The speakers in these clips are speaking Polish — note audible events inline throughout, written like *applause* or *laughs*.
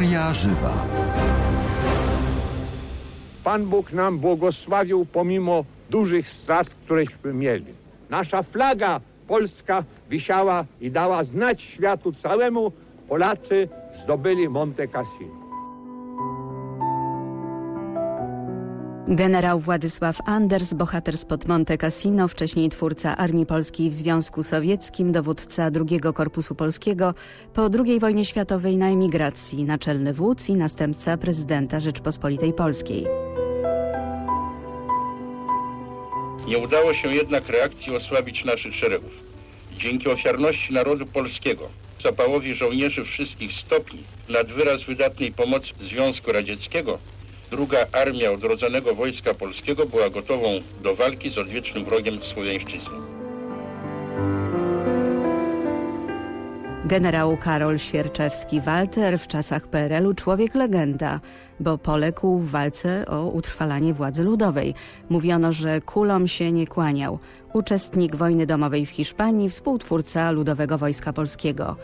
Historia żywa. Pan Bóg nam błogosławił pomimo dużych strat, któreśmy mieli. Nasza flaga polska wisiała i dała znać światu całemu, Polacy zdobyli Monte Cassino. Generał Władysław Anders, bohater spod Monte Cassino, wcześniej twórca Armii Polskiej w Związku Sowieckim, dowódca II Korpusu Polskiego, po II wojnie światowej na emigracji, naczelny wódz i następca prezydenta Rzeczpospolitej Polskiej. Nie udało się jednak reakcji osłabić naszych szeregów. Dzięki ofiarności narodu polskiego, zapałowi żołnierzy wszystkich stopni, nad wyraz wydatnej pomocy Związku Radzieckiego, druga armia odrodzonego Wojska Polskiego była gotową do walki z odwiecznym wrogiem słowiańszczyzny. Generał Karol Świerczewski-Walter w czasach PRL-u człowiek legenda, bo poległ w walce o utrwalanie władzy ludowej. Mówiono, że kulom się nie kłaniał. Uczestnik wojny domowej w Hiszpanii, współtwórca Ludowego Wojska Polskiego.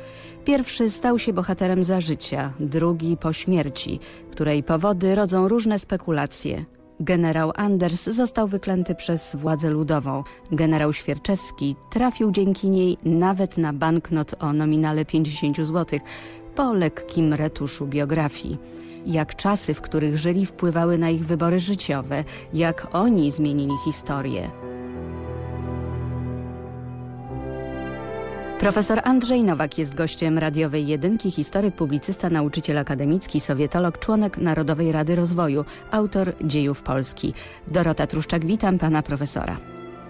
Pierwszy stał się bohaterem za życia, drugi po śmierci, której powody rodzą różne spekulacje. Generał Anders został wyklęty przez władzę ludową. Generał Świerczewski trafił dzięki niej nawet na banknot o nominale 50 zł po lekkim retuszu biografii. Jak czasy, w których żyli, wpływały na ich wybory życiowe, jak oni zmienili historię. Profesor Andrzej Nowak jest gościem radiowej jedynki, historyk, publicysta, nauczyciel akademicki, sowietolog, członek Narodowej Rady Rozwoju, autor dziejów Polski. Dorota Truszczak, witam pana profesora.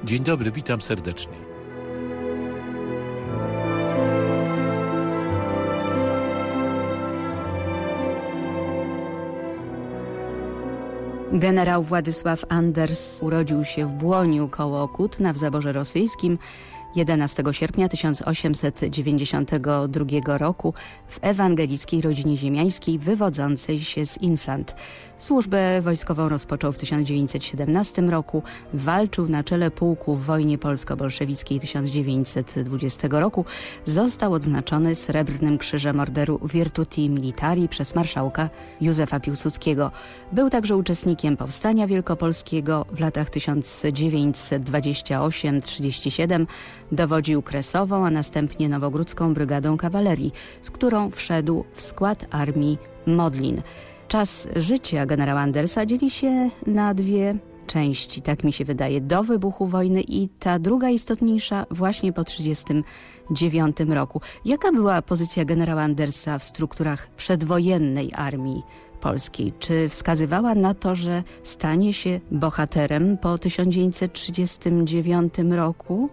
Dzień dobry, witam serdecznie. Generał Władysław Anders urodził się w Błoniu koło Kutna w zaborze rosyjskim. 11 sierpnia 1892 roku w ewangelickiej rodzinie ziemiańskiej wywodzącej się z Inflant. Służbę wojskową rozpoczął w 1917 roku, walczył na czele pułku w wojnie polsko-bolszewickiej 1920 roku, został odznaczony Srebrnym Krzyżem Orderu Virtuti Militari przez marszałka Józefa Piłsudskiego. Był także uczestnikiem Powstania Wielkopolskiego w latach 1928-37, dowodził Kresową, a następnie Nowogródzką Brygadą Kawalerii, z którą wszedł w skład armii Modlin. Czas życia generała Andersa dzieli się na dwie części, tak mi się wydaje, do wybuchu wojny i ta druga istotniejsza właśnie po 1939 roku. Jaka była pozycja generała Andersa w strukturach przedwojennej armii polskiej? Czy wskazywała na to, że stanie się bohaterem po 1939 roku?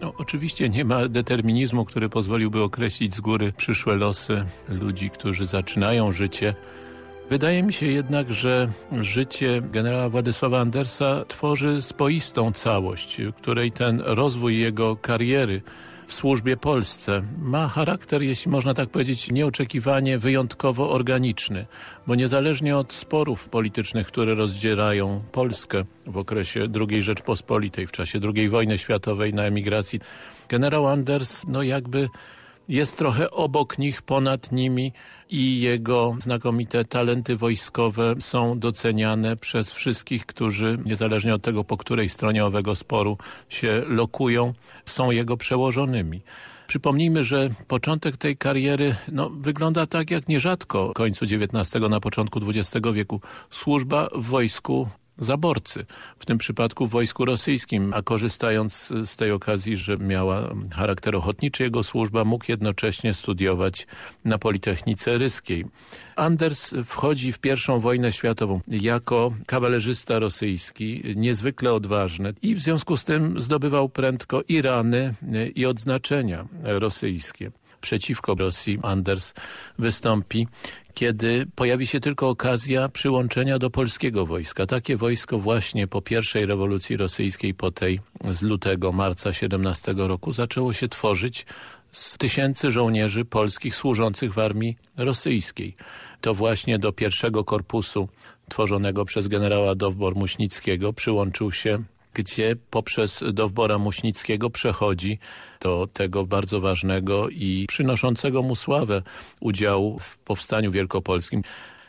No, oczywiście nie ma determinizmu, który pozwoliłby określić z góry przyszłe losy ludzi, którzy zaczynają życie Wydaje mi się jednak, że życie generała Władysława Andersa tworzy spoistą całość, której ten rozwój jego kariery w służbie Polsce ma charakter, jeśli można tak powiedzieć, nieoczekiwanie wyjątkowo organiczny, bo niezależnie od sporów politycznych, które rozdzierają Polskę w okresie II Rzeczpospolitej, w czasie II wojny światowej na emigracji, generał Anders no jakby jest trochę obok nich, ponad nimi i jego znakomite talenty wojskowe są doceniane przez wszystkich, którzy niezależnie od tego, po której stronie owego sporu się lokują, są jego przełożonymi. Przypomnijmy, że początek tej kariery no, wygląda tak jak nierzadko w końcu XIX, na początku XX wieku. Służba w wojsku zaborcy, w tym przypadku w wojsku rosyjskim, a korzystając z tej okazji, że miała charakter ochotniczy jego służba, mógł jednocześnie studiować na Politechnice Ryskiej. Anders wchodzi w pierwszą wojnę światową jako kawalerzysta rosyjski, niezwykle odważny i w związku z tym zdobywał prędko i rany i odznaczenia rosyjskie przeciwko Rosji Anders wystąpi kiedy pojawi się tylko okazja przyłączenia do polskiego wojska. Takie wojsko właśnie po pierwszej rewolucji rosyjskiej, po tej z lutego, marca 17 roku zaczęło się tworzyć z tysięcy żołnierzy polskich służących w armii rosyjskiej. To właśnie do pierwszego korpusu tworzonego przez generała Dowbor-Muśnickiego przyłączył się gdzie poprzez Dowbora Muśnickiego przechodzi do tego bardzo ważnego i przynoszącego mu sławę udziału w Powstaniu Wielkopolskim.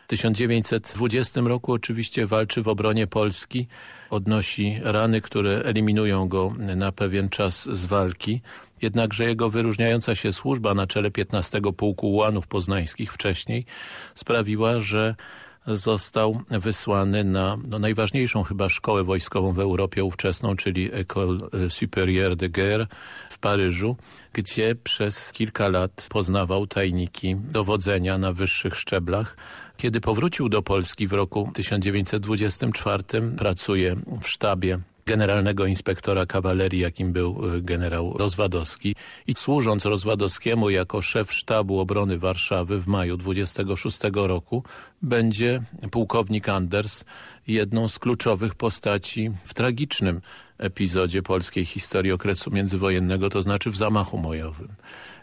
W 1920 roku oczywiście walczy w obronie Polski, odnosi rany, które eliminują go na pewien czas z walki. Jednakże jego wyróżniająca się służba na czele 15 Pułku Ułanów Poznańskich wcześniej sprawiła, że został wysłany na no, najważniejszą chyba szkołę wojskową w Europie ówczesną, czyli École Supérieure de Guerre w Paryżu, gdzie przez kilka lat poznawał tajniki dowodzenia na wyższych szczeblach. Kiedy powrócił do Polski w roku 1924, pracuje w sztabie generalnego inspektora kawalerii, jakim był e, generał Rozwadowski i służąc Rozwadowskiemu jako szef sztabu obrony Warszawy w maju 26 roku będzie pułkownik Anders jedną z kluczowych postaci w tragicznym epizodzie polskiej historii okresu międzywojennego, to znaczy w zamachu mojowym.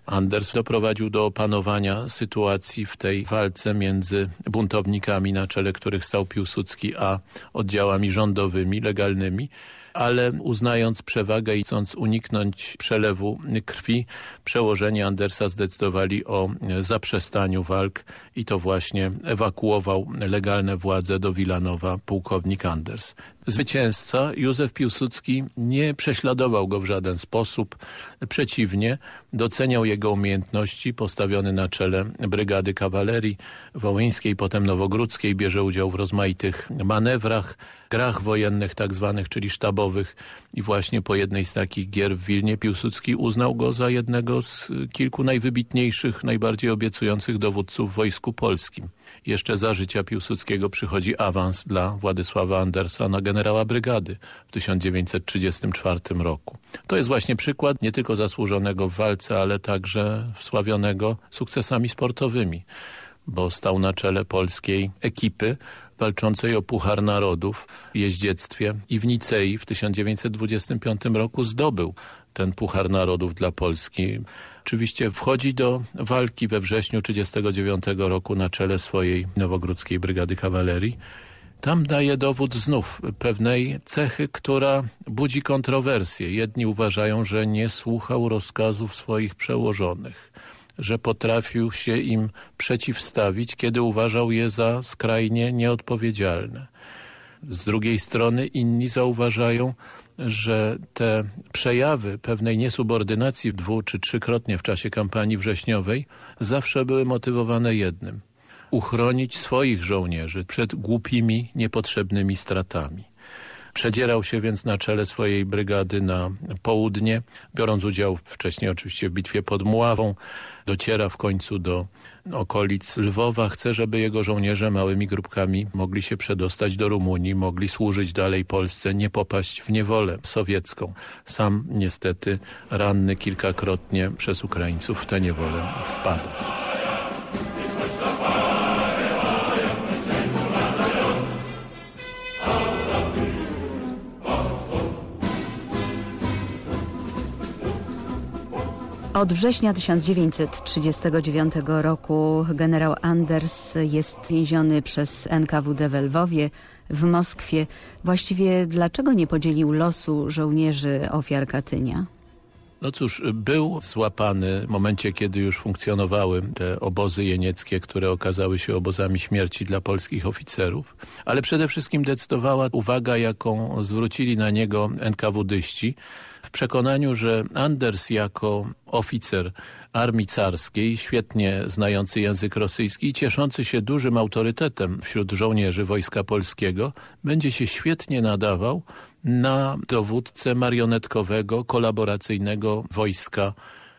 Anders doprowadził do opanowania sytuacji w tej walce między buntownikami, na czele których stał Piłsudski, a oddziałami rządowymi, legalnymi, ale uznając przewagę i chcąc uniknąć przelewu krwi, przełożeni Andersa zdecydowali o zaprzestaniu walk i to właśnie ewakuował legalne władze do Wilanowa pułkownik Anders. Zwycięzca Józef Piłsudski nie prześladował go w żaden sposób. Przeciwnie, doceniał jego umiejętności, postawiony na czele Brygady Kawalerii Wołyńskiej, potem Nowogródzkiej, bierze udział w rozmaitych manewrach, grach wojennych tak zwanych, czyli sztabowych i właśnie po jednej z takich gier w Wilnie Piłsudski uznał go za jednego z kilku najwybitniejszych, najbardziej obiecujących dowódców w Wojsku Polskim. Jeszcze za życia Piłsudskiego przychodzi awans dla Władysława Andersa na generała brygady w 1934 roku. To jest właśnie przykład nie tylko zasłużonego w walce, ale także wsławionego sukcesami sportowymi, bo stał na czele polskiej ekipy walczącej o Puchar Narodów w jeździectwie i w Nicei w 1925 roku zdobył ten Puchar Narodów dla Polski. Oczywiście wchodzi do walki we wrześniu 1939 roku na czele swojej Nowogródzkiej Brygady Kawalerii. Tam daje dowód znów pewnej cechy, która budzi kontrowersje. Jedni uważają, że nie słuchał rozkazów swoich przełożonych, że potrafił się im przeciwstawić, kiedy uważał je za skrajnie nieodpowiedzialne. Z drugiej strony inni zauważają, że te przejawy pewnej niesubordynacji dwu czy trzykrotnie w czasie kampanii wrześniowej zawsze były motywowane jednym. Uchronić swoich żołnierzy przed głupimi, niepotrzebnymi stratami. Przedzierał się więc na czele swojej brygady na południe, biorąc udział wcześniej oczywiście w bitwie pod Mławą. Dociera w końcu do okolic Lwowa. Chce, żeby jego żołnierze małymi grupkami mogli się przedostać do Rumunii, mogli służyć dalej Polsce, nie popaść w niewolę sowiecką. Sam niestety ranny kilkakrotnie przez Ukraińców w tę niewolę wpadł. Od września 1939 roku generał Anders jest więziony przez NKWD w Lwowie, w Moskwie. Właściwie dlaczego nie podzielił losu żołnierzy ofiar Katynia? No cóż, był złapany w momencie, kiedy już funkcjonowały te obozy jenieckie, które okazały się obozami śmierci dla polskich oficerów, ale przede wszystkim decydowała uwaga, jaką zwrócili na niego NKWDyści, w przekonaniu, że Anders jako oficer armii carskiej, świetnie znający język rosyjski i cieszący się dużym autorytetem wśród żołnierzy Wojska Polskiego, będzie się świetnie nadawał na dowódcę marionetkowego, kolaboracyjnego wojska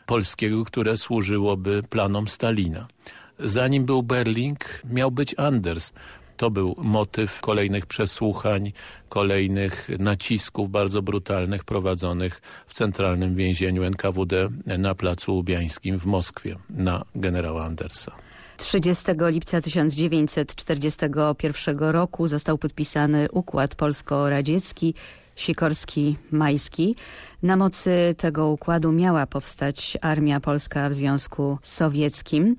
polskiego, które służyłoby planom Stalina. Zanim był Berling, miał być Anders. To był motyw kolejnych przesłuchań, kolejnych nacisków bardzo brutalnych prowadzonych w centralnym więzieniu NKWD na Placu Łubiańskim w Moskwie na generała Andersa. 30 lipca 1941 roku został podpisany układ polsko-radziecki Sikorski-Majski. Na mocy tego układu miała powstać Armia Polska w Związku Sowieckim.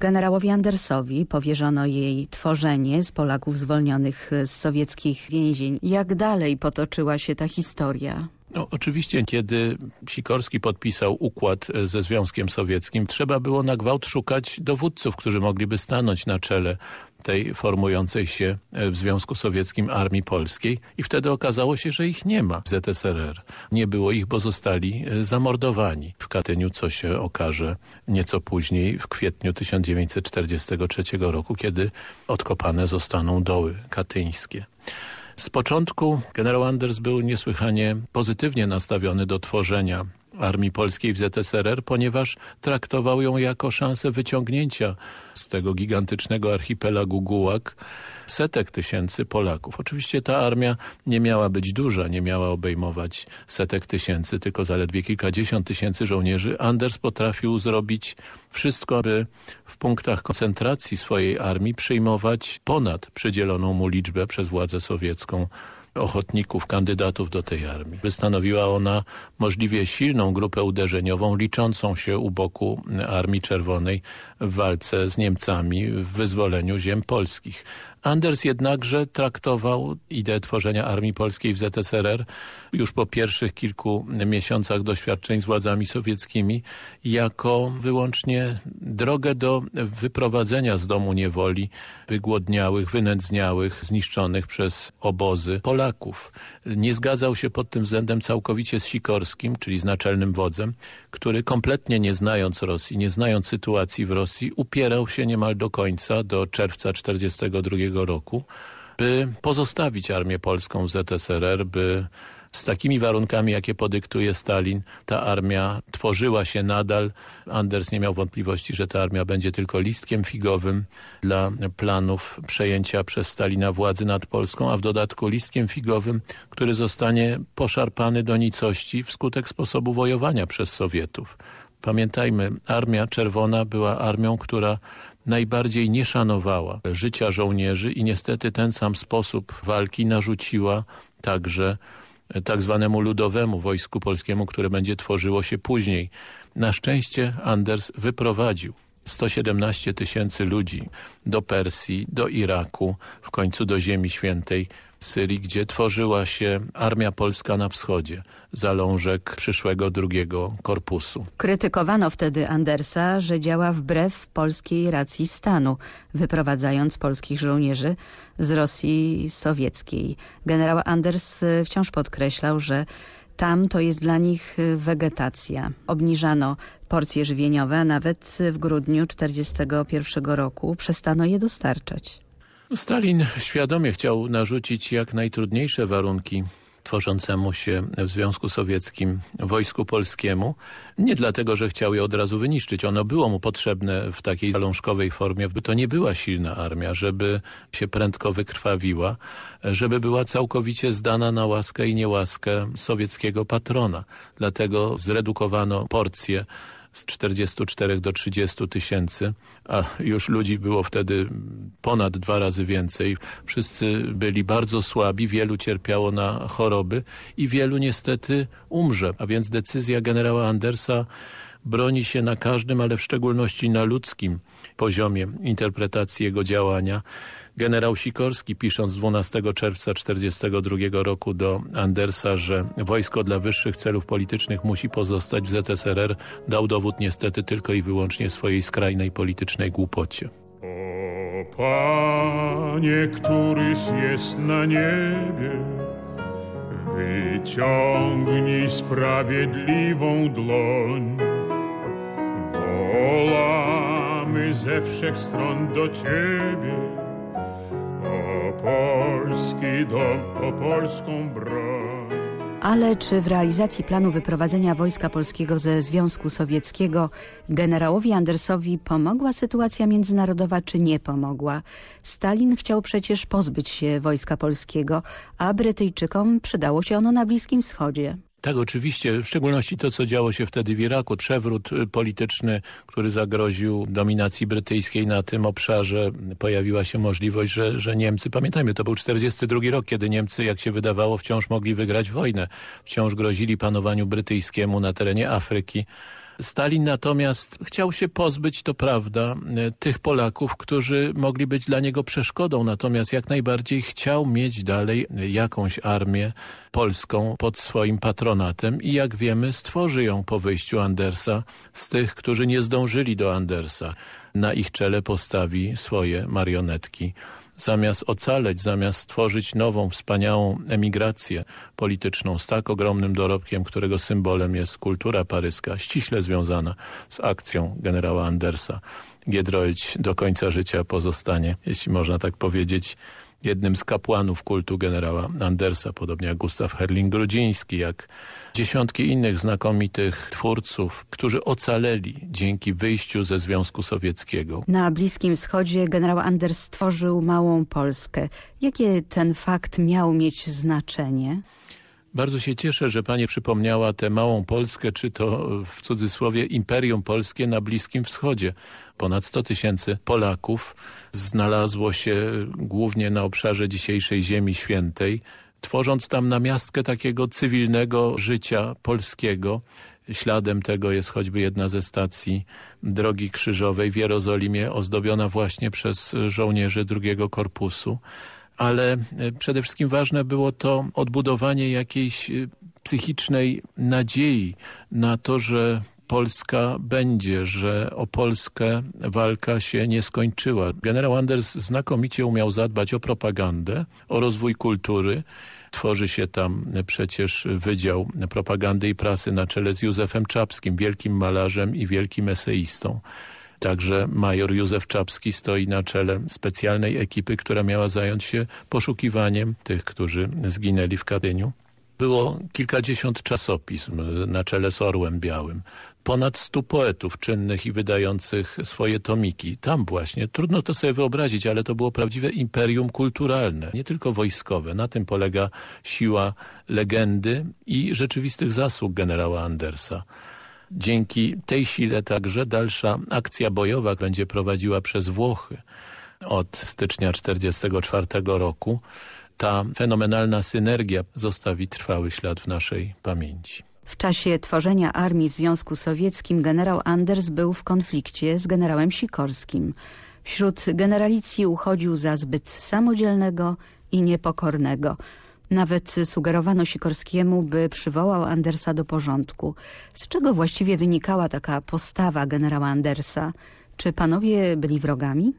Generałowi Andersowi powierzono jej tworzenie z Polaków zwolnionych z sowieckich więzień. Jak dalej potoczyła się ta historia? No, oczywiście, kiedy Sikorski podpisał układ e, ze Związkiem Sowieckim, trzeba było na gwałt szukać dowódców, którzy mogliby stanąć na czele tej formującej się e, w Związku Sowieckim Armii Polskiej i wtedy okazało się, że ich nie ma w ZSRR. Nie było ich, bo zostali e, zamordowani w Katyniu, co się okaże nieco później, w kwietniu 1943 roku, kiedy odkopane zostaną doły katyńskie. Z początku generał Anders był niesłychanie pozytywnie nastawiony do tworzenia Armii Polskiej w ZSRR, ponieważ traktował ją jako szansę wyciągnięcia z tego gigantycznego archipelagu Gułak setek tysięcy Polaków. Oczywiście ta armia nie miała być duża, nie miała obejmować setek tysięcy, tylko zaledwie kilkadziesiąt tysięcy żołnierzy. Anders potrafił zrobić wszystko, aby w punktach koncentracji swojej armii przyjmować ponad przydzieloną mu liczbę przez władzę sowiecką ochotników, kandydatów do tej armii. Stanowiła ona możliwie silną grupę uderzeniową, liczącą się u boku Armii Czerwonej w walce z Niemcami w wyzwoleniu ziem polskich. Anders jednakże traktował ideę tworzenia Armii Polskiej w ZSRR już po pierwszych kilku miesiącach doświadczeń z władzami sowieckimi jako wyłącznie drogę do wyprowadzenia z domu niewoli wygłodniałych, wynędzniałych, zniszczonych przez obozy Polaków. Nie zgadzał się pod tym względem całkowicie z Sikorskim, czyli z naczelnym wodzem, który kompletnie nie znając Rosji, nie znając sytuacji w Rosji, upierał się niemal do końca, do czerwca 1942 roku, by pozostawić armię polską w ZSRR, by z takimi warunkami, jakie podyktuje Stalin, ta armia tworzyła się nadal. Anders nie miał wątpliwości, że ta armia będzie tylko listkiem figowym dla planów przejęcia przez Stalina władzy nad Polską, a w dodatku listkiem figowym, który zostanie poszarpany do nicości wskutek sposobu wojowania przez Sowietów. Pamiętajmy, Armia Czerwona była armią, która najbardziej nie szanowała życia żołnierzy i niestety ten sam sposób walki narzuciła także tak zwanemu ludowemu wojsku polskiemu, które będzie tworzyło się później. Na szczęście Anders wyprowadził 117 tysięcy ludzi do Persji, do Iraku, w końcu do Ziemi Świętej, Syrii, gdzie tworzyła się Armia Polska na wschodzie, zalążek przyszłego drugiego korpusu. Krytykowano wtedy Andersa, że działa wbrew polskiej racji stanu, wyprowadzając polskich żołnierzy z Rosji sowieckiej. Generał Anders wciąż podkreślał, że tam to jest dla nich wegetacja. Obniżano porcje żywieniowe, a nawet w grudniu 1941 roku przestano je dostarczać. Stalin świadomie chciał narzucić jak najtrudniejsze warunki tworzącemu się w Związku Sowieckim wojsku polskiemu. Nie dlatego, że chciał je od razu wyniszczyć. Ono było mu potrzebne w takiej zalążkowej formie. To nie była silna armia, żeby się prędko wykrwawiła, żeby była całkowicie zdana na łaskę i niełaskę sowieckiego patrona. Dlatego zredukowano porcje z 44 do 30 tysięcy, a już ludzi było wtedy ponad dwa razy więcej. Wszyscy byli bardzo słabi, wielu cierpiało na choroby i wielu niestety umrze. A więc decyzja generała Andersa broni się na każdym, ale w szczególności na ludzkim poziomie interpretacji jego działania. Generał Sikorski pisząc 12 czerwca 1942 roku do Andersa, że wojsko dla wyższych celów politycznych musi pozostać w ZSRR, dał dowód niestety tylko i wyłącznie swojej skrajnej politycznej głupocie. O Panie, któryś jest na niebie, wyciągnij sprawiedliwą dłoń. Wolamy ze wszech stron do Ciebie, polski dom, o polską broń. Ale czy w realizacji planu wyprowadzenia wojska polskiego ze Związku Sowieckiego generałowi Andersowi pomogła sytuacja międzynarodowa, czy nie pomogła? Stalin chciał przecież pozbyć się wojska polskiego, a Brytyjczykom przydało się ono na Bliskim Wschodzie. Tak, oczywiście, w szczególności to, co działo się wtedy w Iraku, przewrót y, polityczny, który zagroził dominacji brytyjskiej na tym obszarze, pojawiła się możliwość, że, że Niemcy, pamiętajmy, to był 42 rok, kiedy Niemcy, jak się wydawało, wciąż mogli wygrać wojnę, wciąż grozili panowaniu brytyjskiemu na terenie Afryki, Stalin natomiast chciał się pozbyć, to prawda, tych Polaków, którzy mogli być dla niego przeszkodą, natomiast jak najbardziej chciał mieć dalej jakąś armię polską pod swoim patronatem i jak wiemy stworzy ją po wyjściu Andersa z tych, którzy nie zdążyli do Andersa. Na ich czele postawi swoje marionetki zamiast ocaleć, zamiast stworzyć nową, wspaniałą emigrację polityczną z tak ogromnym dorobkiem, którego symbolem jest kultura paryska, ściśle związana z akcją generała Andersa. Giedroyć do końca życia pozostanie, jeśli można tak powiedzieć, jednym z kapłanów kultu generała Andersa, podobnie jak Gustaw Herling-Grudziński, jak dziesiątki innych znakomitych twórców, którzy ocaleli dzięki wyjściu ze Związku Sowieckiego. Na Bliskim Wschodzie generał Anders stworzył małą Polskę. Jakie ten fakt miał mieć znaczenie? Bardzo się cieszę, że pani przypomniała tę małą Polskę, czy to w cudzysłowie Imperium Polskie na Bliskim Wschodzie. Ponad 100 tysięcy Polaków znalazło się głównie na obszarze dzisiejszej Ziemi Świętej, tworząc tam namiastkę takiego cywilnego życia polskiego. Śladem tego jest choćby jedna ze stacji Drogi Krzyżowej w Jerozolimie, ozdobiona właśnie przez żołnierzy drugiego korpusu ale e, przede wszystkim ważne było to odbudowanie jakiejś e, psychicznej nadziei na to, że Polska będzie, że o Polskę walka się nie skończyła. Generał Anders znakomicie umiał zadbać o propagandę, o rozwój kultury. Tworzy się tam przecież Wydział Propagandy i Prasy na czele z Józefem Czapskim, wielkim malarzem i wielkim eseistą. Także major Józef Czapski stoi na czele specjalnej ekipy, która miała zająć się poszukiwaniem tych, którzy zginęli w Kadyniu. Było kilkadziesiąt czasopism na czele z Orłem Białym. Ponad stu poetów czynnych i wydających swoje tomiki. Tam właśnie, trudno to sobie wyobrazić, ale to było prawdziwe imperium kulturalne, nie tylko wojskowe. Na tym polega siła legendy i rzeczywistych zasług generała Andersa. Dzięki tej sile także dalsza akcja bojowa będzie prowadziła przez Włochy od stycznia 1944 roku. Ta fenomenalna synergia zostawi trwały ślad w naszej pamięci. W czasie tworzenia armii w Związku Sowieckim generał Anders był w konflikcie z generałem Sikorskim. Wśród generalicji uchodził za zbyt samodzielnego i niepokornego – nawet sugerowano Sikorskiemu, by przywołał Andersa do porządku. Z czego właściwie wynikała taka postawa generała Andersa? Czy panowie byli wrogami?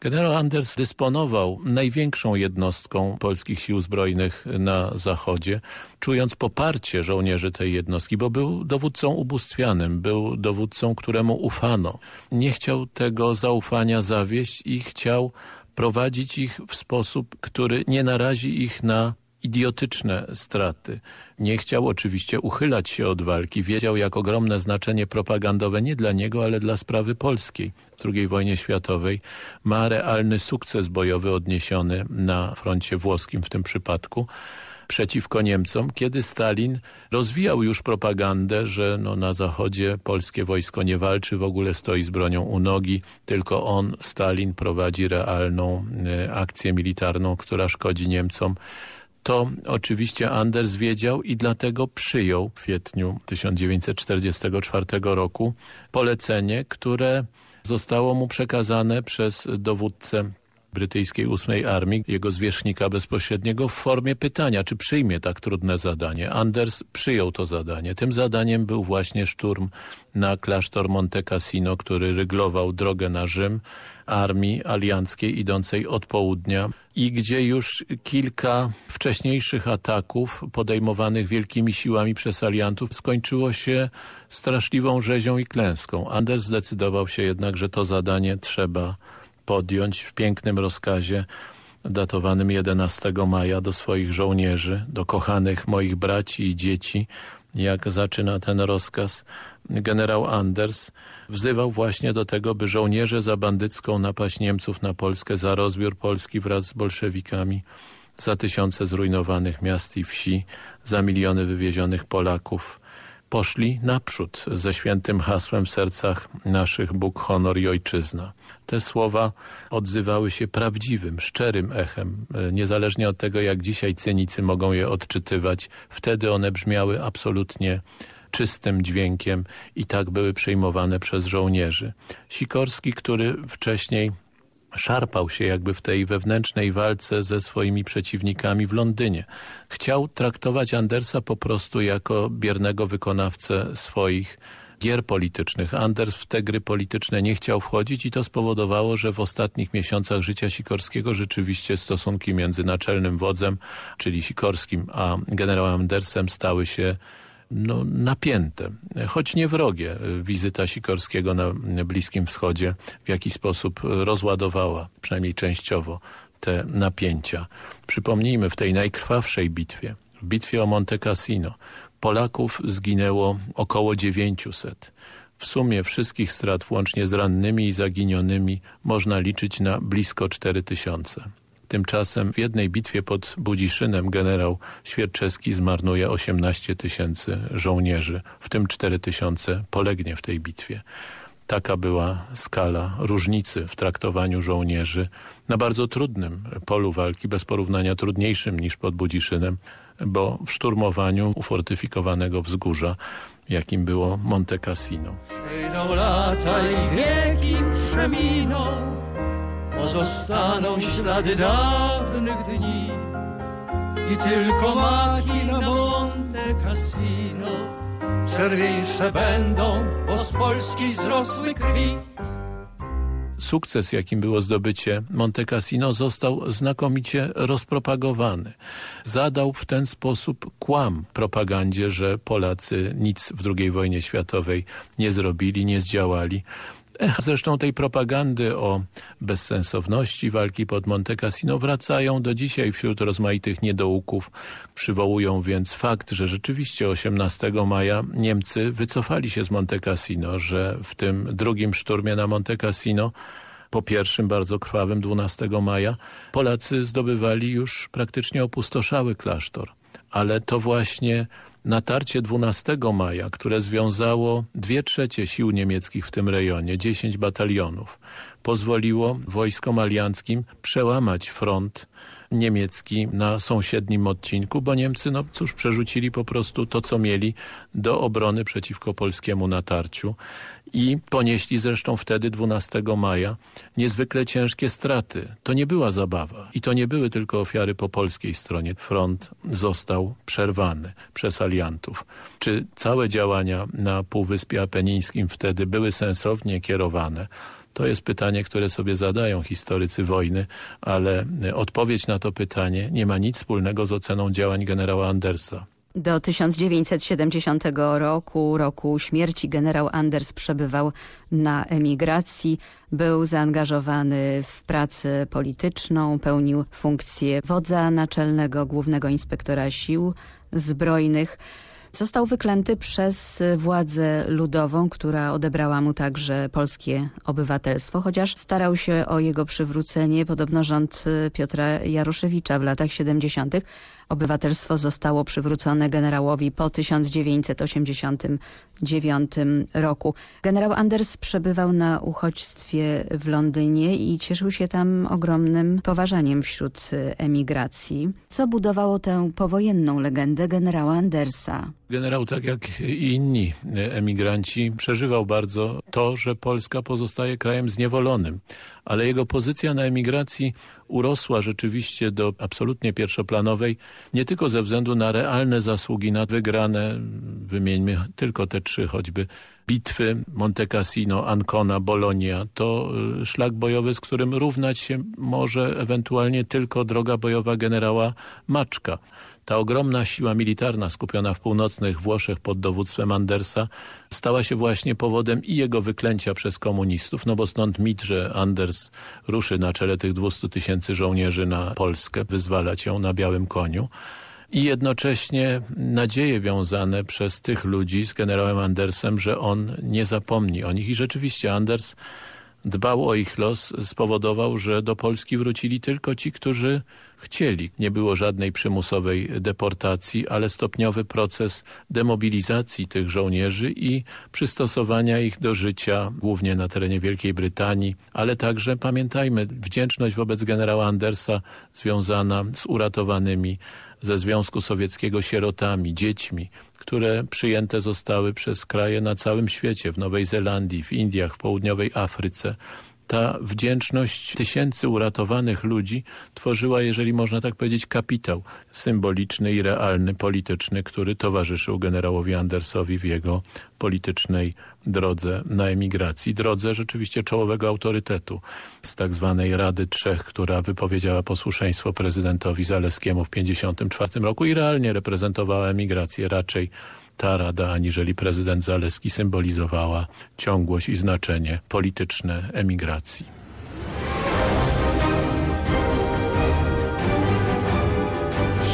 Generał Anders dysponował największą jednostką polskich sił zbrojnych na zachodzie, czując poparcie żołnierzy tej jednostki, bo był dowódcą ubóstwianym, był dowódcą, któremu ufano. Nie chciał tego zaufania zawieść i chciał prowadzić ich w sposób, który nie narazi ich na idiotyczne straty. Nie chciał oczywiście uchylać się od walki. Wiedział, jak ogromne znaczenie propagandowe nie dla niego, ale dla sprawy polskiej w II wojnie światowej ma realny sukces bojowy odniesiony na froncie włoskim w tym przypadku przeciwko Niemcom, kiedy Stalin rozwijał już propagandę, że no na zachodzie polskie wojsko nie walczy, w ogóle stoi z bronią u nogi, tylko on, Stalin, prowadzi realną e, akcję militarną, która szkodzi Niemcom to oczywiście Anders wiedział i dlatego przyjął w kwietniu 1944 roku polecenie, które zostało mu przekazane przez dowódcę brytyjskiej ósmej armii, jego zwierzchnika bezpośredniego w formie pytania, czy przyjmie tak trudne zadanie. Anders przyjął to zadanie. Tym zadaniem był właśnie szturm na klasztor Monte Cassino, który ryglował drogę na Rzym armii alianckiej idącej od południa i gdzie już kilka wcześniejszych ataków podejmowanych wielkimi siłami przez aliantów skończyło się straszliwą rzezią i klęską. Anders zdecydował się jednak, że to zadanie trzeba podjąć w pięknym rozkazie datowanym 11 maja do swoich żołnierzy, do kochanych moich braci i dzieci, jak zaczyna ten rozkaz. Generał Anders, wzywał właśnie do tego, by żołnierze za bandycką napaść Niemców na Polskę, za rozbiór Polski wraz z bolszewikami, za tysiące zrujnowanych miast i wsi, za miliony wywiezionych Polaków, poszli naprzód ze świętym hasłem w sercach naszych Bóg, honor i ojczyzna. Te słowa odzywały się prawdziwym, szczerym echem, niezależnie od tego, jak dzisiaj cynicy mogą je odczytywać. Wtedy one brzmiały absolutnie czystym dźwiękiem i tak były przyjmowane przez żołnierzy. Sikorski, który wcześniej szarpał się jakby w tej wewnętrznej walce ze swoimi przeciwnikami w Londynie. Chciał traktować Andersa po prostu jako biernego wykonawcę swoich gier politycznych. Anders w te gry polityczne nie chciał wchodzić i to spowodowało, że w ostatnich miesiącach życia Sikorskiego rzeczywiście stosunki między naczelnym wodzem, czyli Sikorskim, a generałem Andersem stały się no, napięte, choć nie wrogie. Wizyta Sikorskiego na Bliskim Wschodzie w jakiś sposób rozładowała, przynajmniej częściowo, te napięcia. Przypomnijmy, w tej najkrwawszej bitwie, w bitwie o Monte Cassino, Polaków zginęło około 900. W sumie wszystkich strat, włącznie z rannymi i zaginionymi, można liczyć na blisko 4000. Tymczasem w jednej bitwie pod Budziszynem generał Świerczewski zmarnuje 18 tysięcy żołnierzy, w tym 4 tysiące polegnie w tej bitwie. Taka była skala różnicy w traktowaniu żołnierzy na bardzo trudnym polu walki, bez porównania trudniejszym niż pod Budziszynem, bo w szturmowaniu ufortyfikowanego wzgórza, jakim było Monte Cassino. Przejdą lata i wieki przeminą, pozostaną ślady dawnych dni i tylko maki na Monte Cassino czerwieńsze będą, bo z Polski zrosły krwi sukces, jakim było zdobycie Monte Cassino, został znakomicie rozpropagowany. Zadał w ten sposób kłam propagandzie, że Polacy nic w II wojnie światowej nie zrobili, nie zdziałali. *laughs* Zresztą tej propagandy o bezsensowności walki pod Monte Cassino wracają do dzisiaj wśród rozmaitych niedouków. Przywołują więc fakt, że rzeczywiście 18 maja Niemcy wycofali się z Monte Cassino, że w tym drugim szturmie na Monte Cassino po pierwszym bardzo krwawym 12 maja Polacy zdobywali już praktycznie opustoszały klasztor. Ale to właśnie natarcie 12 maja, które związało dwie trzecie sił niemieckich w tym rejonie, 10 batalionów, pozwoliło wojskom alianckim przełamać front niemiecki na sąsiednim odcinku, bo Niemcy, no cóż, przerzucili po prostu to, co mieli do obrony przeciwko polskiemu natarciu i ponieśli zresztą wtedy 12 maja niezwykle ciężkie straty. To nie była zabawa i to nie były tylko ofiary po polskiej stronie. Front został przerwany przez aliantów. Czy całe działania na Półwyspie Apenińskim wtedy były sensownie kierowane? To jest pytanie, które sobie zadają historycy wojny, ale odpowiedź na to pytanie nie ma nic wspólnego z oceną działań generała Andersa. Do 1970 roku, roku śmierci, generał Anders przebywał na emigracji. Był zaangażowany w pracę polityczną, pełnił funkcję wodza naczelnego Głównego Inspektora Sił Zbrojnych. Został wyklęty przez władzę ludową, która odebrała mu także polskie obywatelstwo, chociaż starał się o jego przywrócenie podobno rząd Piotra Jaroszewicza w latach 70., Obywatelstwo zostało przywrócone generałowi po 1989 roku. Generał Anders przebywał na uchodźstwie w Londynie i cieszył się tam ogromnym poważaniem wśród emigracji, co budowało tę powojenną legendę generała Andersa. Generał, tak jak i inni emigranci, przeżywał bardzo to, że Polska pozostaje krajem zniewolonym, ale jego pozycja na emigracji urosła rzeczywiście do absolutnie pierwszoplanowej, nie tylko ze względu na realne zasługi na wygrane, wymieńmy tylko te trzy choćby, bitwy Monte Cassino, Ancona, Bologna, to y, szlak bojowy, z którym równać się może ewentualnie tylko droga bojowa generała Maczka. Ta ogromna siła militarna skupiona w północnych Włoszech pod dowództwem Andersa stała się właśnie powodem i jego wyklęcia przez komunistów, no bo stąd mit, że Anders ruszy na czele tych 200 tysięcy żołnierzy na Polskę, wyzwalać ją na białym koniu. I jednocześnie nadzieje wiązane przez tych ludzi z generałem Andersem, że on nie zapomni o nich. I rzeczywiście Anders dbał o ich los, spowodował, że do Polski wrócili tylko ci, którzy chcieli. Nie było żadnej przymusowej deportacji, ale stopniowy proces demobilizacji tych żołnierzy i przystosowania ich do życia, głównie na terenie Wielkiej Brytanii, ale także pamiętajmy, wdzięczność wobec generała Andersa związana z uratowanymi ze Związku Sowieckiego sierotami, dziećmi, które przyjęte zostały przez kraje na całym świecie, w Nowej Zelandii, w Indiach, w południowej Afryce ta wdzięczność tysięcy uratowanych ludzi tworzyła, jeżeli można tak powiedzieć, kapitał symboliczny i realny, polityczny, który towarzyszył generałowi Andersowi w jego politycznej drodze na emigracji, drodze rzeczywiście czołowego autorytetu z tak zwanej Rady Trzech, która wypowiedziała posłuszeństwo prezydentowi Zaleskiemu w 1954 roku i realnie reprezentowała emigrację raczej ta rada, aniżeli prezydent Zaleski symbolizowała ciągłość i znaczenie polityczne emigracji.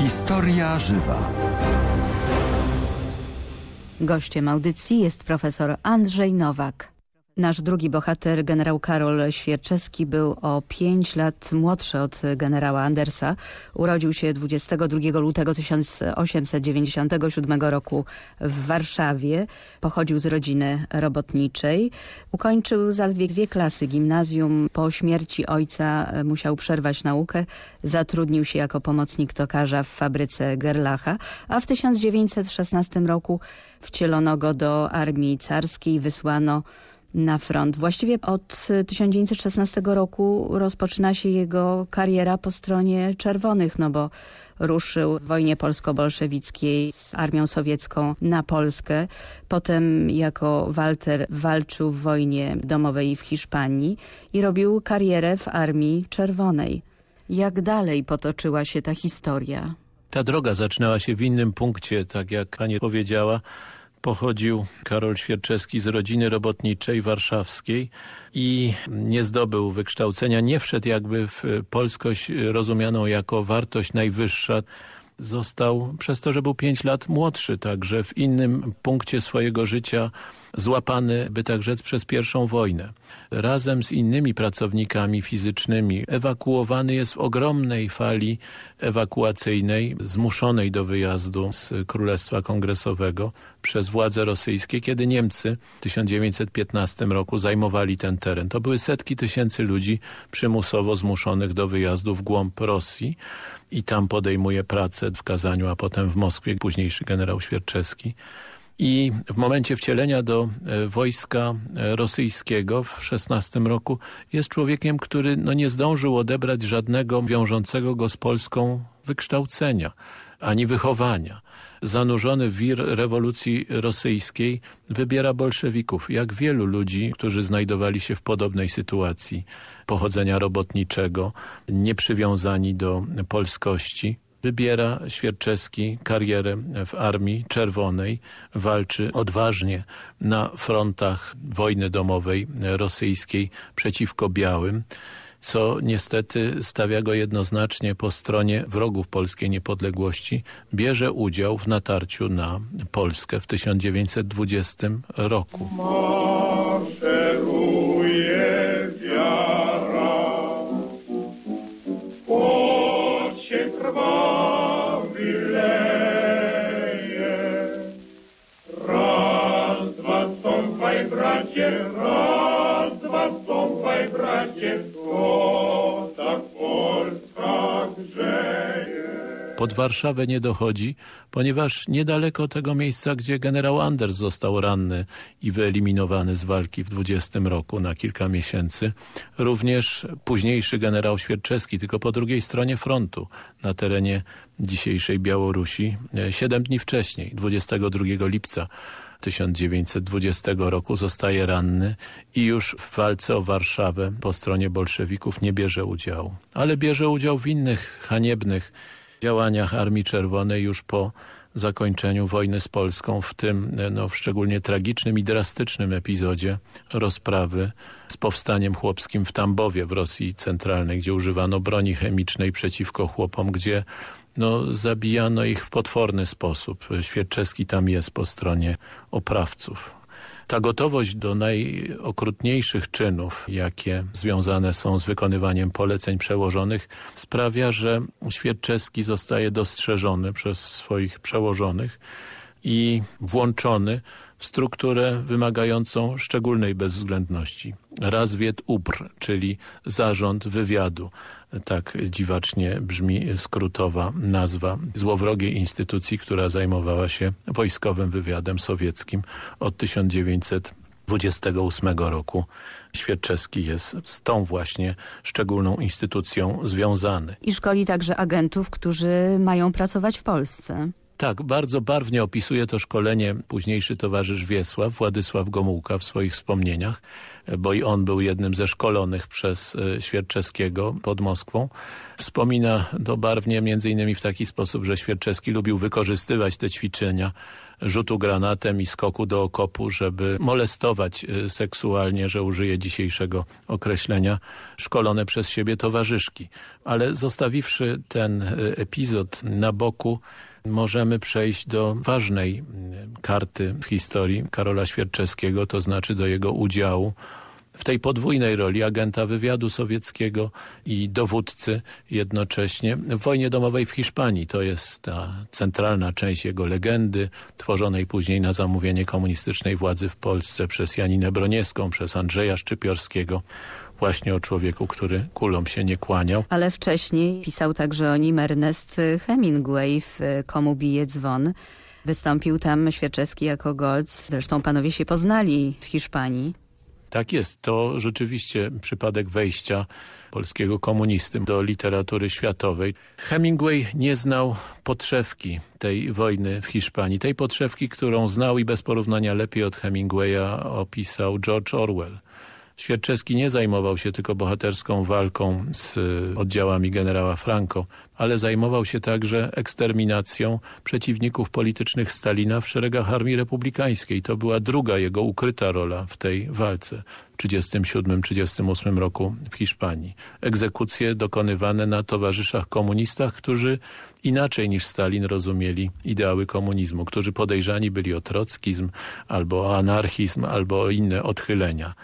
Historia żywa. Gościem audycji jest profesor Andrzej Nowak. Nasz drugi bohater, generał Karol Świerczewski, był o pięć lat młodszy od generała Andersa. Urodził się 22 lutego 1897 roku w Warszawie. Pochodził z rodziny robotniczej. Ukończył zaledwie dwie klasy gimnazjum. Po śmierci ojca musiał przerwać naukę. Zatrudnił się jako pomocnik tokarza w fabryce Gerlacha, a w 1916 roku wcielono go do armii carskiej, wysłano na front. Właściwie od 1916 roku rozpoczyna się jego kariera po stronie czerwonych, no bo ruszył w wojnie polsko-bolszewickiej z armią sowiecką na Polskę. Potem jako Walter walczył w wojnie domowej w Hiszpanii i robił karierę w Armii Czerwonej. Jak dalej potoczyła się ta historia? Ta droga zaczynała się w innym punkcie, tak jak pani powiedziała, Pochodził Karol Świerczewski z rodziny robotniczej warszawskiej i nie zdobył wykształcenia, nie wszedł jakby w polskość rozumianą jako wartość najwyższa. Został przez to, że był pięć lat młodszy, także w innym punkcie swojego życia złapany, by tak rzec, przez pierwszą wojnę. Razem z innymi pracownikami fizycznymi ewakuowany jest w ogromnej fali ewakuacyjnej, zmuszonej do wyjazdu z Królestwa Kongresowego przez władze rosyjskie, kiedy Niemcy w 1915 roku zajmowali ten teren. To były setki tysięcy ludzi przymusowo zmuszonych do wyjazdu w głąb Rosji i tam podejmuje pracę w Kazaniu, a potem w Moskwie, późniejszy generał Świerczewski i w momencie wcielenia do e, wojska e, rosyjskiego w 16 roku jest człowiekiem, który no nie zdążył odebrać żadnego wiążącego go z Polską wykształcenia ani wychowania. Zanurzony w wir rewolucji rosyjskiej wybiera bolszewików, jak wielu ludzi, którzy znajdowali się w podobnej sytuacji pochodzenia robotniczego, nieprzywiązani do polskości. Wybiera Świerczewski karierę w Armii Czerwonej, walczy odważnie na frontach wojny domowej rosyjskiej przeciwko białym, co niestety stawia go jednoznacznie po stronie wrogów polskiej niepodległości, bierze udział w natarciu na Polskę w 1920 roku. Pod Warszawę nie dochodzi, ponieważ niedaleko tego miejsca, gdzie generał Anders został ranny i wyeliminowany z walki w 20 roku na kilka miesięcy, również późniejszy generał Świerczewski, tylko po drugiej stronie frontu, na terenie dzisiejszej Białorusi, e, siedem dni wcześniej, 22 lipca 1920 roku zostaje ranny i już w walce o Warszawę po stronie bolszewików nie bierze udziału. Ale bierze udział w innych haniebnych działaniach Armii Czerwonej już po zakończeniu wojny z Polską, w tym no, w szczególnie tragicznym i drastycznym epizodzie rozprawy z powstaniem chłopskim w Tambowie w Rosji Centralnej, gdzie używano broni chemicznej przeciwko chłopom, gdzie no, zabijano ich w potworny sposób. Świerczewski tam jest po stronie oprawców. Ta gotowość do najokrutniejszych czynów, jakie związane są z wykonywaniem poleceń przełożonych, sprawia, że Świerczewski zostaje dostrzeżony przez swoich przełożonych i włączony strukturę wymagającą szczególnej bezwzględności. Razwiet UPR, czyli Zarząd Wywiadu. Tak dziwacznie brzmi skrótowa nazwa złowrogiej instytucji, która zajmowała się wojskowym wywiadem sowieckim od 1928 roku. Świerczewski jest z tą właśnie szczególną instytucją związany. I szkoli także agentów, którzy mają pracować w Polsce. Tak, bardzo barwnie opisuje to szkolenie późniejszy towarzysz Wiesław, Władysław Gomułka w swoich wspomnieniach, bo i on był jednym ze szkolonych przez e, Świerczewskiego pod Moskwą. Wspomina to barwnie między innymi w taki sposób, że Świerczewski lubił wykorzystywać te ćwiczenia rzutu granatem i skoku do okopu, żeby molestować e, seksualnie, że użyje dzisiejszego określenia, szkolone przez siebie towarzyszki. Ale zostawiwszy ten e, epizod na boku, możemy przejść do ważnej mm, karty w historii Karola Świerczewskiego, to znaczy do jego udziału w tej podwójnej roli agenta wywiadu sowieckiego i dowódcy jednocześnie w wojnie domowej w Hiszpanii. To jest ta centralna część jego legendy, tworzonej później na zamówienie komunistycznej władzy w Polsce przez Janinę Broniewską, przez Andrzeja Szczypiorskiego właśnie o człowieku, który kulom się nie kłaniał. Ale wcześniej pisał także o nim Ernest Hemingway w Komu bije dzwon. Wystąpił tam Świerczewski jako Golc. Zresztą panowie się poznali w Hiszpanii. Tak jest. To rzeczywiście przypadek wejścia polskiego komunisty do literatury światowej. Hemingway nie znał podszewki tej wojny w Hiszpanii. Tej podszewki, którą znał i bez porównania lepiej od Hemingwaya opisał George Orwell. Świerczewski nie zajmował się tylko bohaterską walką z oddziałami generała Franco, ale zajmował się także eksterminacją przeciwników politycznych Stalina w szeregach Armii Republikańskiej. To była druga jego ukryta rola w tej walce w 1937-1938 roku w Hiszpanii. Egzekucje dokonywane na towarzyszach komunistach, którzy inaczej niż Stalin rozumieli ideały komunizmu, którzy podejrzani byli o trockizm albo o anarchizm, albo o inne odchylenia.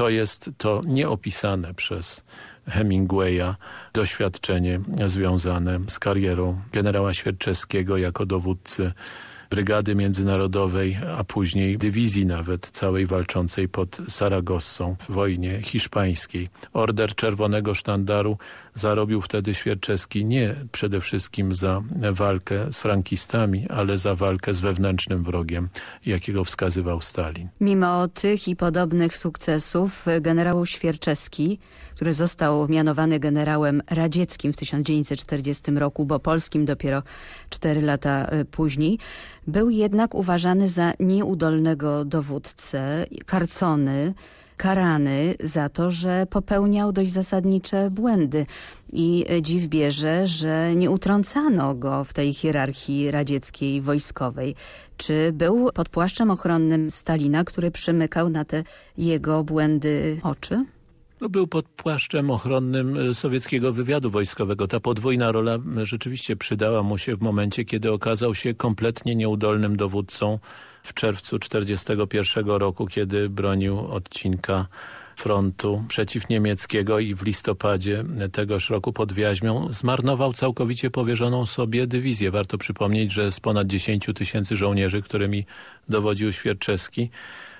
To jest to nieopisane przez Hemingwaya doświadczenie związane z karierą generała Świerczewskiego jako dowódcy brygady międzynarodowej, a później dywizji nawet całej walczącej pod Saragossą w wojnie hiszpańskiej. Order Czerwonego Sztandaru zarobił wtedy Świerczewski nie przede wszystkim za walkę z frankistami, ale za walkę z wewnętrznym wrogiem, jakiego wskazywał Stalin. Mimo tych i podobnych sukcesów generał Świerczewski, który został mianowany generałem radzieckim w 1940 roku, bo polskim dopiero cztery lata e, później, był jednak uważany za nieudolnego dowódcę, karcony, karany za to, że popełniał dość zasadnicze błędy. I dziw bierze, że nie utrącano go w tej hierarchii radzieckiej wojskowej. Czy był pod płaszczem ochronnym Stalina, który przymykał na te jego błędy oczy? No, był pod płaszczem ochronnym e, sowieckiego wywiadu wojskowego. Ta podwójna rola rzeczywiście przydała mu się w momencie, kiedy okazał się kompletnie nieudolnym dowódcą w czerwcu 1941 roku, kiedy bronił odcinka frontu przeciwniemieckiego i w listopadzie tegoż roku pod Wiaźmią zmarnował całkowicie powierzoną sobie dywizję. Warto przypomnieć, że z ponad 10 tysięcy żołnierzy, którymi dowodził Świerczewski,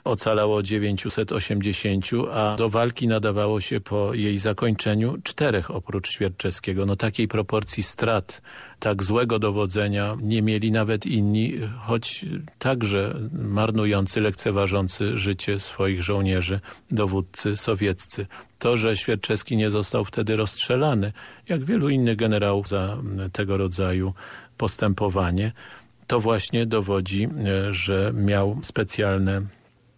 ocalało 980, a do walki nadawało się po jej zakończeniu czterech oprócz Świerczewskiego. No takiej proporcji strat, tak złego dowodzenia nie mieli nawet inni, choć także marnujący, lekceważący życie swoich żołnierzy, dowódcy sowieccy. To, że Świerczewski nie został wtedy rozstrzelany, jak wielu innych generałów za tego rodzaju postępowanie, to właśnie dowodzi, że miał specjalne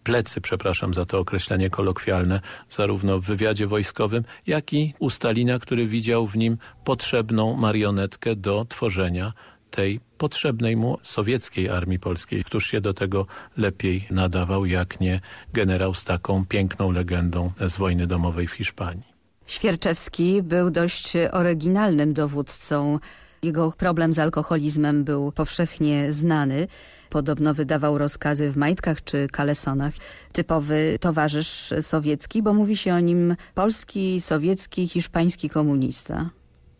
plecy, przepraszam za to określenie kolokwialne, zarówno w wywiadzie wojskowym, jak i u Stalina, który widział w nim potrzebną marionetkę do tworzenia tej potrzebnej mu sowieckiej armii polskiej. Któż się do tego lepiej nadawał, jak nie generał z taką piękną legendą z wojny domowej w Hiszpanii. Świerczewski był dość oryginalnym dowódcą jego problem z alkoholizmem był powszechnie znany. Podobno wydawał rozkazy w majtkach czy kalesonach. Typowy towarzysz sowiecki, bo mówi się o nim polski, sowiecki, hiszpański komunista.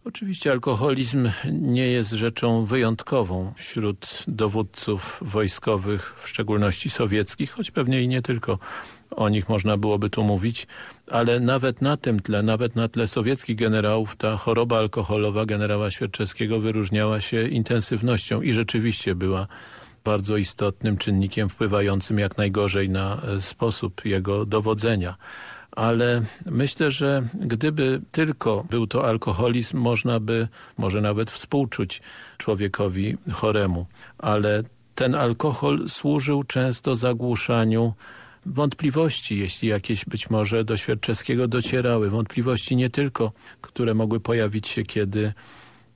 Oczywiście alkoholizm nie jest rzeczą wyjątkową wśród dowódców wojskowych, w szczególności sowieckich, choć pewnie i nie tylko o nich można byłoby tu mówić, ale nawet na tym tle, nawet na tle sowieckich generałów ta choroba alkoholowa generała Świerczewskiego wyróżniała się intensywnością i rzeczywiście była bardzo istotnym czynnikiem wpływającym jak najgorzej na e, sposób jego dowodzenia. Ale myślę, że gdyby tylko był to alkoholizm, można by może nawet współczuć człowiekowi choremu, ale ten alkohol służył często zagłuszaniu wątpliwości, jeśli jakieś być może do Świerczewskiego docierały. Wątpliwości nie tylko, które mogły pojawić się, kiedy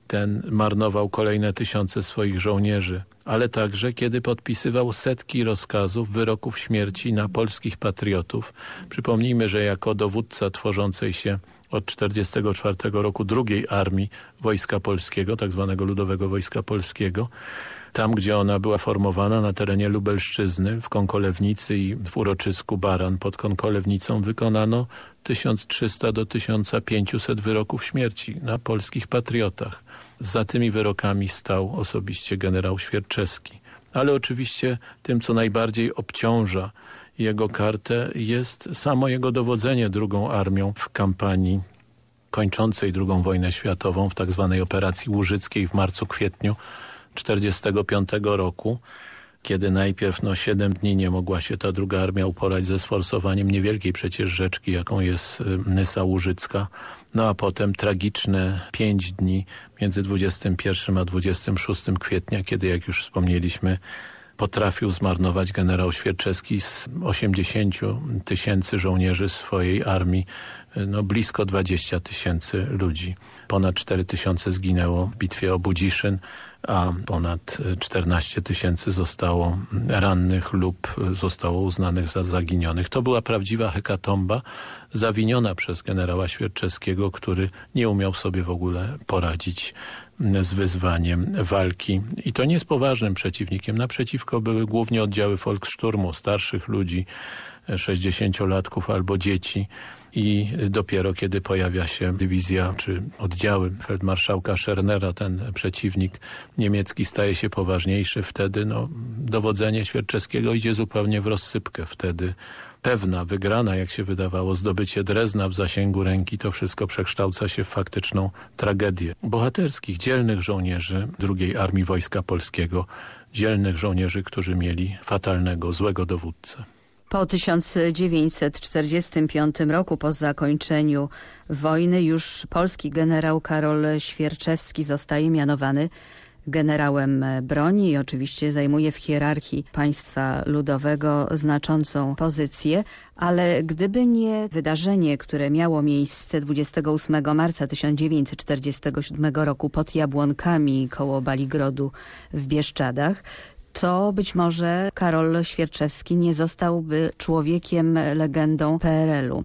ten marnował kolejne tysiące swoich żołnierzy, ale także kiedy podpisywał setki rozkazów, wyroków śmierci na polskich patriotów. Przypomnijmy, że jako dowódca tworzącej się od 1944 roku drugiej armii Wojska Polskiego, tak zwanego Ludowego Wojska Polskiego, tam, gdzie ona była formowana na terenie Lubelszczyzny, w Konkolewnicy i w uroczysku Baran pod Konkolewnicą wykonano 1300 do 1500 wyroków śmierci na polskich patriotach. Za tymi wyrokami stał osobiście generał Świerczewski. Ale oczywiście tym, co najbardziej obciąża jego kartę jest samo jego dowodzenie drugą armią w kampanii kończącej II wojnę światową w tzw. Tak operacji Łużyckiej w marcu-kwietniu 1945 roku, kiedy najpierw no, 7 dni nie mogła się ta druga armia uporać ze sforsowaniem niewielkiej przecież rzeczki, jaką jest y, Nysa Łużycka, no a potem tragiczne 5 dni między 21 a 26 kwietnia, kiedy jak już wspomnieliśmy potrafił zmarnować generał Świerczewski z 80 tysięcy żołnierzy swojej armii, no blisko 20 tysięcy ludzi. Ponad 4 tysiące zginęło w bitwie o Budziszyn, a ponad 14 tysięcy zostało rannych lub zostało uznanych za zaginionych. To była prawdziwa hekatomba zawiniona przez generała Świerczewskiego, który nie umiał sobie w ogóle poradzić z wyzwaniem walki. I to nie z poważnym przeciwnikiem. Naprzeciwko były głównie oddziały Volkssturmu, starszych ludzi, 60-latków albo dzieci i dopiero kiedy pojawia się dywizja czy oddziały feldmarszałka Schernera, ten przeciwnik niemiecki staje się poważniejszy, wtedy no, dowodzenie Świerczewskiego idzie zupełnie w rozsypkę. Wtedy pewna, wygrana, jak się wydawało, zdobycie Drezna w zasięgu ręki, to wszystko przekształca się w faktyczną tragedię. Bohaterskich, dzielnych żołnierzy II Armii Wojska Polskiego, dzielnych żołnierzy, którzy mieli fatalnego, złego dowódcę. Po 1945 roku, po zakończeniu wojny, już polski generał Karol Świerczewski zostaje mianowany generałem broni i oczywiście zajmuje w hierarchii państwa ludowego znaczącą pozycję, ale gdyby nie wydarzenie, które miało miejsce 28 marca 1947 roku pod Jabłonkami koło Baligrodu w Bieszczadach, to być może Karol Świerczewski nie zostałby człowiekiem, legendą PRL-u.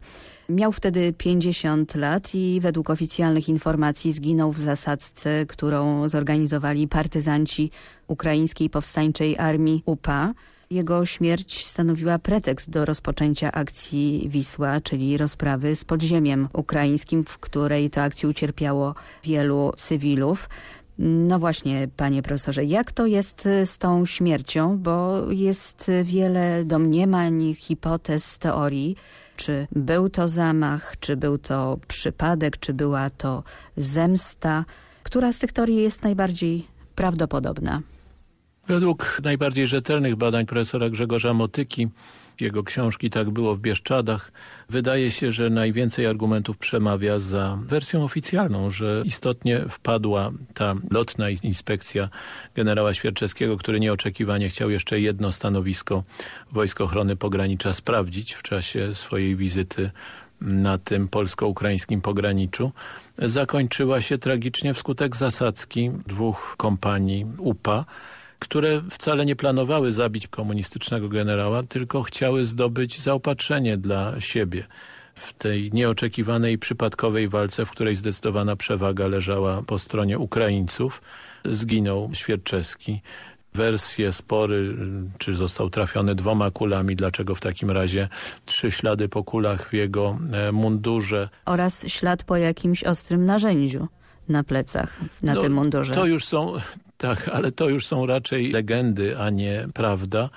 Miał wtedy 50 lat i według oficjalnych informacji zginął w zasadzce, którą zorganizowali partyzanci Ukraińskiej Powstańczej Armii UPA. Jego śmierć stanowiła pretekst do rozpoczęcia akcji Wisła, czyli rozprawy z podziemiem ukraińskim, w której to akcji ucierpiało wielu cywilów. No właśnie, panie profesorze, jak to jest z tą śmiercią? Bo jest wiele domniemań, hipotez, teorii. Czy był to zamach, czy był to przypadek, czy była to zemsta? Która z tych teorii jest najbardziej prawdopodobna? Według najbardziej rzetelnych badań profesora Grzegorza Motyki jego książki Tak było w Bieszczadach, wydaje się, że najwięcej argumentów przemawia za wersją oficjalną, że istotnie wpadła ta lotna inspekcja generała Świerczewskiego, który nieoczekiwanie chciał jeszcze jedno stanowisko Wojsk Ochrony Pogranicza sprawdzić w czasie swojej wizyty na tym polsko-ukraińskim pograniczu. Zakończyła się tragicznie wskutek zasadzki dwóch kompanii UPA które wcale nie planowały zabić komunistycznego generała, tylko chciały zdobyć zaopatrzenie dla siebie w tej nieoczekiwanej przypadkowej walce, w której zdecydowana przewaga leżała po stronie Ukraińców. Zginął Świerczewski. Wersje, spory, czy został trafiony dwoma kulami, dlaczego w takim razie trzy ślady po kulach w jego e, mundurze. Oraz ślad po jakimś ostrym narzędziu na plecach, na no, tym mundurze. To już są, tak, ale to już są raczej legendy, a nie prawda.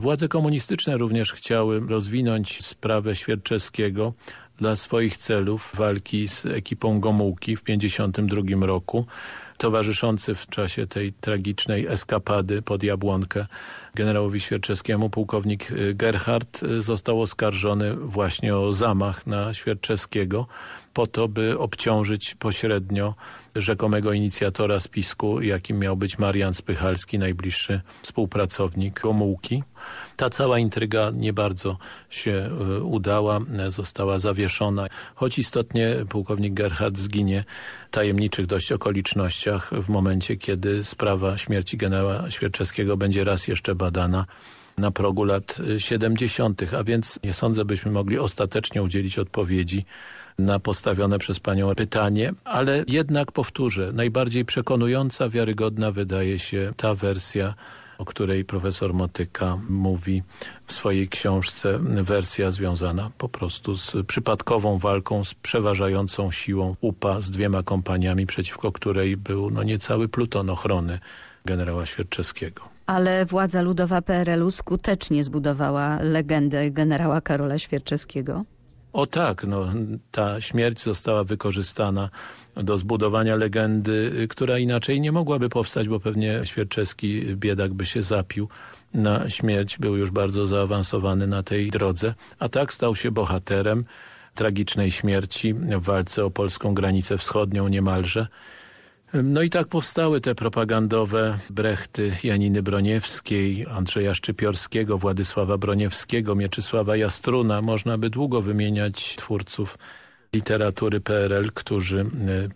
Władze komunistyczne również chciały rozwinąć sprawę Świerczewskiego dla swoich celów walki z ekipą Gomułki w 1952 roku. Towarzyszący w czasie tej tragicznej eskapady pod Jabłonkę generałowi Świerczewskiemu pułkownik y, Gerhard y, został oskarżony właśnie o zamach na Świerczewskiego po to, by obciążyć pośrednio rzekomego inicjatora spisku, jakim miał być Marian Spychalski, najbliższy współpracownik Gomułki. Ta cała intryga nie bardzo się y, udała, została zawieszona, choć istotnie pułkownik Gerhard zginie w tajemniczych dość okolicznościach w momencie, kiedy sprawa śmierci generała Świerczewskiego będzie raz jeszcze badana na progu lat 70., a więc nie sądzę, byśmy mogli ostatecznie udzielić odpowiedzi na postawione przez panią pytanie, ale jednak powtórzę, najbardziej przekonująca, wiarygodna wydaje się ta wersja, o której profesor Motyka mówi w swojej książce, wersja związana po prostu z przypadkową walką z przeważającą siłą UPA z dwiema kompaniami, przeciwko której był no niecały pluton ochrony generała Świerczewskiego. Ale władza ludowa PRL-u skutecznie zbudowała legendę generała Karola Świerczewskiego. O tak, no, ta śmierć została wykorzystana do zbudowania legendy, która inaczej nie mogłaby powstać, bo pewnie Świerczewski biedak by się zapił na śmierć, był już bardzo zaawansowany na tej drodze, a tak stał się bohaterem tragicznej śmierci w walce o polską granicę wschodnią niemalże. No i tak powstały te propagandowe brechty Janiny Broniewskiej, Andrzeja Szczypiorskiego, Władysława Broniewskiego, Mieczysława Jastruna. Można by długo wymieniać twórców literatury PRL, którzy e,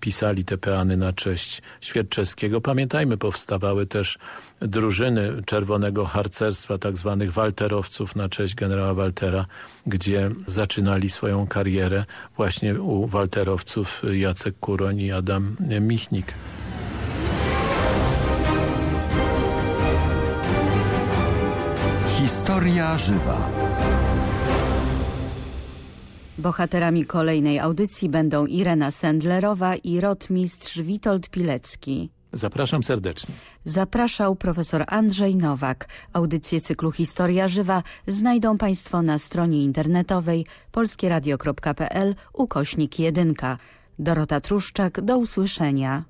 pisali te peany na cześć Świerczewskiego. Pamiętajmy, powstawały też drużyny czerwonego harcerstwa, tak zwanych walterowców na cześć generała Waltera, gdzie zaczynali swoją karierę właśnie u walterowców Jacek Kuroń i Adam Michnik. Historia żywa. Bohaterami kolejnej audycji będą Irena Sendlerowa i rotmistrz Witold Pilecki. Zapraszam serdecznie. Zapraszał profesor Andrzej Nowak. Audycję cyklu Historia Żywa znajdą Państwo na stronie internetowej polskieradio.pl ukośnik 1. Dorota Truszczak, do usłyszenia.